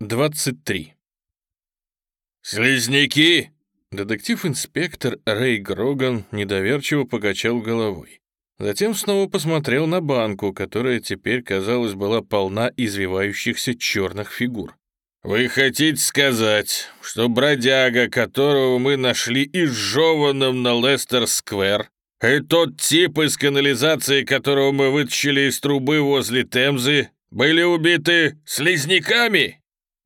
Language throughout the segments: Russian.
23. «Слизняки!» Детектив-инспектор Рэй Гроган недоверчиво покачал головой. Затем снова посмотрел на банку, которая теперь, казалось, была полна извивающихся черных фигур. «Вы хотите сказать, что бродяга, которого мы нашли изжеванным на Лестер-сквер, и тот тип из канализации, которого мы вытащили из трубы возле Темзы, были убиты слизняками?»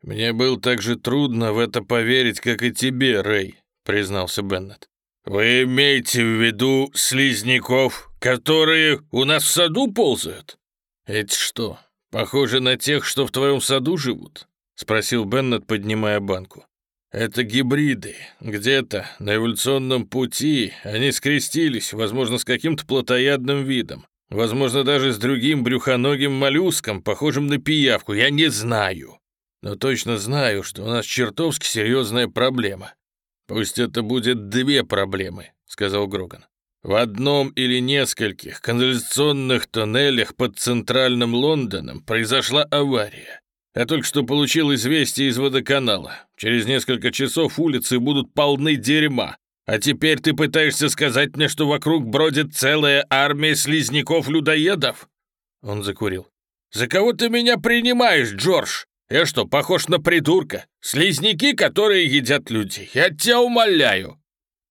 «Мне было так же трудно в это поверить, как и тебе, Рэй», — признался Беннет. «Вы имеете в виду слизняков, которые у нас в саду ползают?» «Эти что, похожи на тех, что в твоем саду живут?» — спросил Беннет, поднимая банку. «Это гибриды. Где-то на эволюционном пути они скрестились, возможно, с каким-то плотоядным видом. Возможно, даже с другим брюхоногим моллюском, похожим на пиявку. Я не знаю. Но точно знаю, что у нас чертовски серьезная проблема. Пусть это будет две проблемы, сказал Гроган. В одном или нескольких канализационных тоннелях под центральным Лондоном произошла авария. Я только что получил известие из водоканала. Через несколько часов улицы будут полны дерьма. А теперь ты пытаешься сказать мне, что вокруг бродит целая армия слизняков-людоедов?» Он закурил. «За кого ты меня принимаешь, Джордж? Я что, похож на придурка? Слизняки, которые едят людей. Я тебя умоляю!»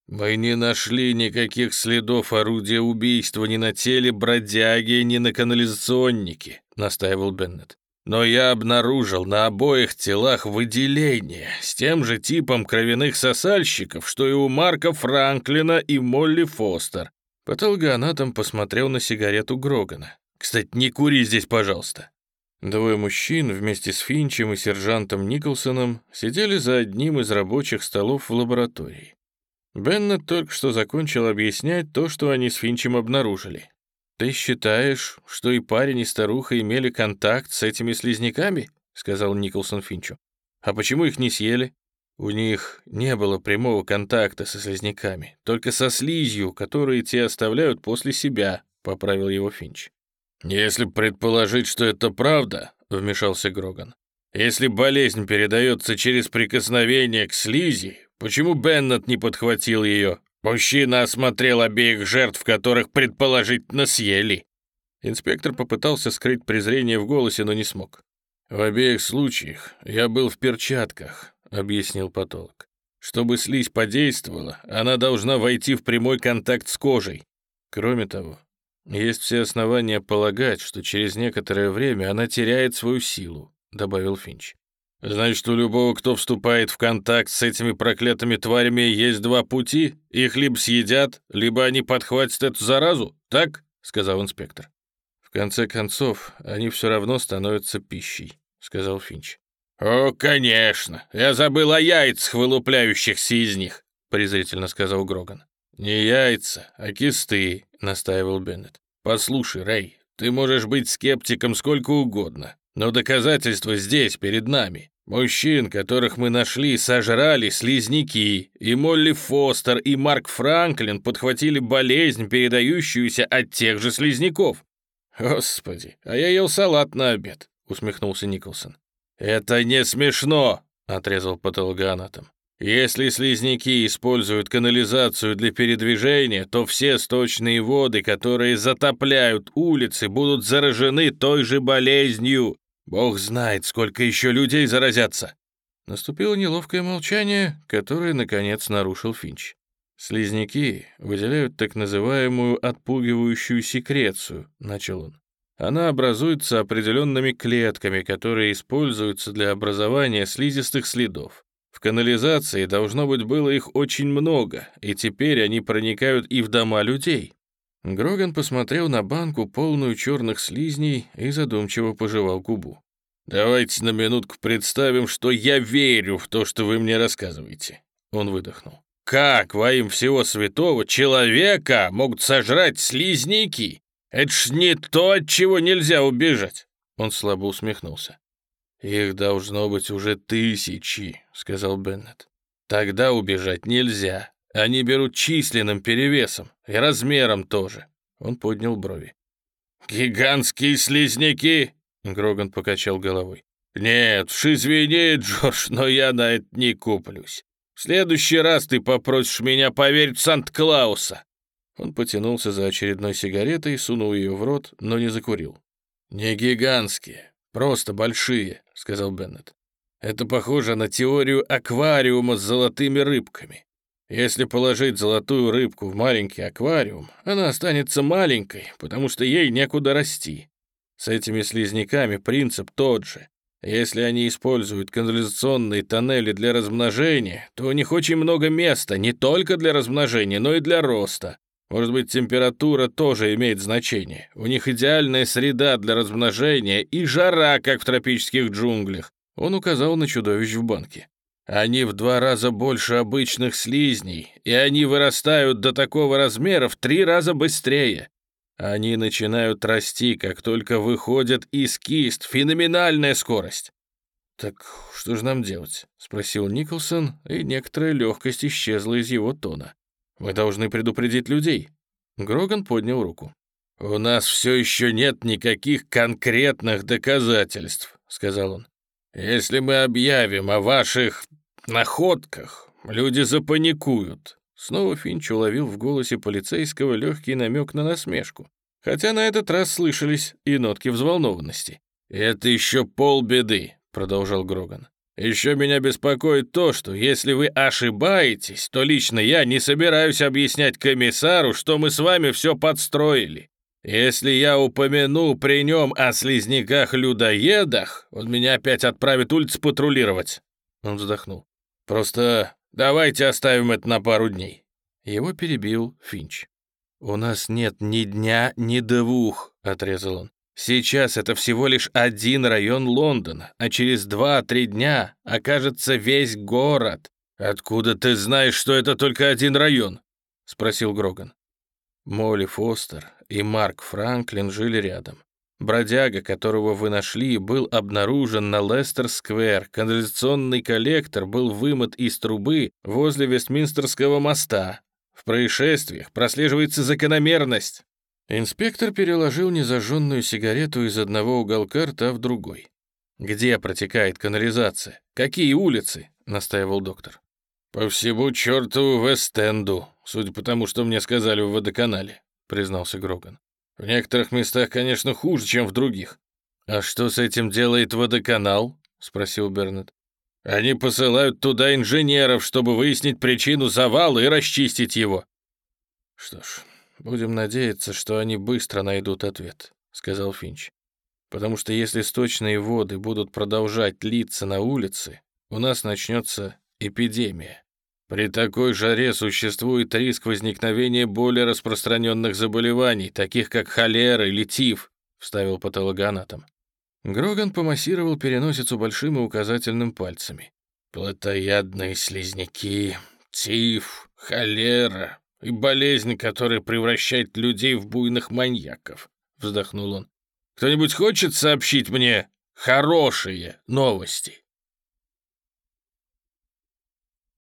«Мы не нашли никаких следов орудия убийства ни на теле бродяги, ни на канализационнике», — настаивал Беннет. Но я обнаружил на обоих телах выделение с тем же типом кровяных сосальщиков, что и у Марка Франклина и Молли Фостер. Патологоанатом посмотрел на сигарету Грогана. «Кстати, не кури здесь, пожалуйста». Двое мужчин вместе с Финчем и сержантом Николсоном сидели за одним из рабочих столов в лаборатории. Беннет только что закончил объяснять то, что они с Финчем обнаружили. «Ты считаешь, что и парень, и старуха имели контакт с этими слизняками?» — сказал Николсон Финчу. «А почему их не съели?» «У них не было прямого контакта со слизняками, только со слизью, которые те оставляют после себя», — поправил его Финч. «Если предположить, что это правда», — вмешался Гроган, «если болезнь передается через прикосновение к слизи, почему Беннет не подхватил ее Мужчина осмотрел обеих жертв, которых предположительно съели. Инспектор попытался скрыть презрение в голосе, но не смог. «В обеих случаях я был в перчатках», — объяснил патолог. «Чтобы слизь подействовала, она должна войти в прямой контакт с кожей. Кроме того, есть все основания полагать, что через некоторое время она теряет свою силу», — добавил Финч. Значит, у любого, кто вступает в контакт с этими проклятыми тварями, есть два пути. Их либо съедят, либо они подхватят эту заразу, так?» — сказал инспектор. «В конце концов, они все равно становятся пищей», — сказал Финч. «О, конечно! Я забыл о яйцах, вылупляющихся из них», — презрительно сказал Гроган. «Не яйца, а кисты», — настаивал Беннет. «Послушай, Рэй, ты можешь быть скептиком сколько угодно, но доказательства здесь, перед нами. Мужчин, которых мы нашли, сожрали слизняки, и Молли Фостер, и Марк Франклин подхватили болезнь, передающуюся от тех же слизняков. «Господи, а я ел салат на обед», — усмехнулся Николсон. «Это не смешно», — отрезал патологоанатом. «Если слизняки используют канализацию для передвижения, то все сточные воды, которые затопляют улицы, будут заражены той же болезнью. Бог знает, сколько еще людей заразятся!» Наступило неловкое молчание, которое, наконец, нарушил Финч. «Слизняки выделяют так называемую отпугивающую секрецию», — начал он. «Она образуется определенными клетками, которые используются для образования слизистых следов. Канализации, должно быть, было их очень много, и теперь они проникают и в дома людей. Гроган посмотрел на банку, полную черных слизней, и задумчиво пожевал губу. «Давайте на минутку представим, что я верю в то, что вы мне рассказываете». Он выдохнул. «Как во имя всего святого человека могут сожрать слизняки? Это ж не то, от чего нельзя убежать!» Он слабо усмехнулся. «Их должно быть уже тысячи», — сказал Беннет. «Тогда убежать нельзя. Они берут численным перевесом и размером тоже. Он поднял брови. «Гигантские слизняки!» — Гроган покачал головой. «Нет, уж извини, Джордж, но я на это не куплюсь. В следующий раз ты попросишь меня поверить в Санта-Клауса». Он потянулся за очередной сигаретой, сунул ее в рот, но не закурил. «Не гигантские, просто большие», — сказал Беннет. «Это похоже на теорию аквариума с золотыми рыбками. Если положить золотую рыбку в маленький аквариум, она останется маленькой, потому что ей некуда расти. С этими слизняками принцип тот же. Если они используют канализационные тоннели для размножения, то у них очень много места не только для размножения, но и для роста. Может быть, температура тоже имеет значение. У них идеальная среда для размножения и жара, как в тропических джунглях. Он указал на чудовищ в банке. Они в два раза больше обычных слизней, и они вырастают до такого размера в три раза быстрее. Они начинают расти, как только выходят из кист. Феноменальная скорость. «Так что же нам делать?» — спросил Николсон, и некоторая легкость исчезла из его тона. «Мы должны предупредить людей». Гроган поднял руку. «У нас все еще нет никаких конкретных доказательств», — сказал он. «Если мы объявим о ваших находках, люди запаникуют. Снова Финч уловил в голосе полицейского легкий намек на насмешку, хотя на этот раз слышались и нотки взволнованности. «Это еще полбеды», — продолжал Гроган. «Еще меня беспокоит то, что если вы ошибаетесь, то лично я не собираюсь объяснять комиссару, что мы с вами все подстроили. Если я упомяну при нем о слизняках-людоедах, он меня опять отправит улиц патрулировать». Он вздохнул. «Просто Давайте оставим это на пару дней». Его перебил Финч. «У нас нет ни дня, ни двух», — отрезал он. «Сейчас это всего лишь один район Лондона, а через два-три дня окажется весь город». «Откуда ты знаешь, что это только один район?» — спросил Гроган. Молли Фостер и Марк Франклин жили рядом. Бродяга, которого вы нашли, был обнаружен на Лестер-сквер. Канализационный коллектор был вымыт из трубы возле Вестминстерского моста. В происшествиях прослеживается закономерность. Инспектор переложил незажженную сигарету из одного уголка рта в другой. «Где протекает канализация? Какие улицы?» — настаивал доктор. «По всему чертову Вест-Энду, судя по тому, что мне сказали в водоканале», — признался Гроган. В некоторых местах, конечно, хуже, чем в других. А что с этим делает водоканал? спросил Бернет. Они посылают туда инженеров, чтобы выяснить причину завала и расчистить его. Что ж, будем надеяться, что они быстро найдут ответ, сказал Финч. Потому что если сточные воды будут продолжать литься на улице, у нас начнется эпидемия. При такой жаре существует риск возникновения более распространенных заболеваний, таких как холера или тиф, вставил патологоанатом. Гроган помассировал переносицу большим и указательным пальцами. Плотоядные слизняки, тиф, холера и болезнь, которая превращает людей в буйных маньяков, вздохнул он. Кто-нибудь хочет сообщить мне хорошие новости?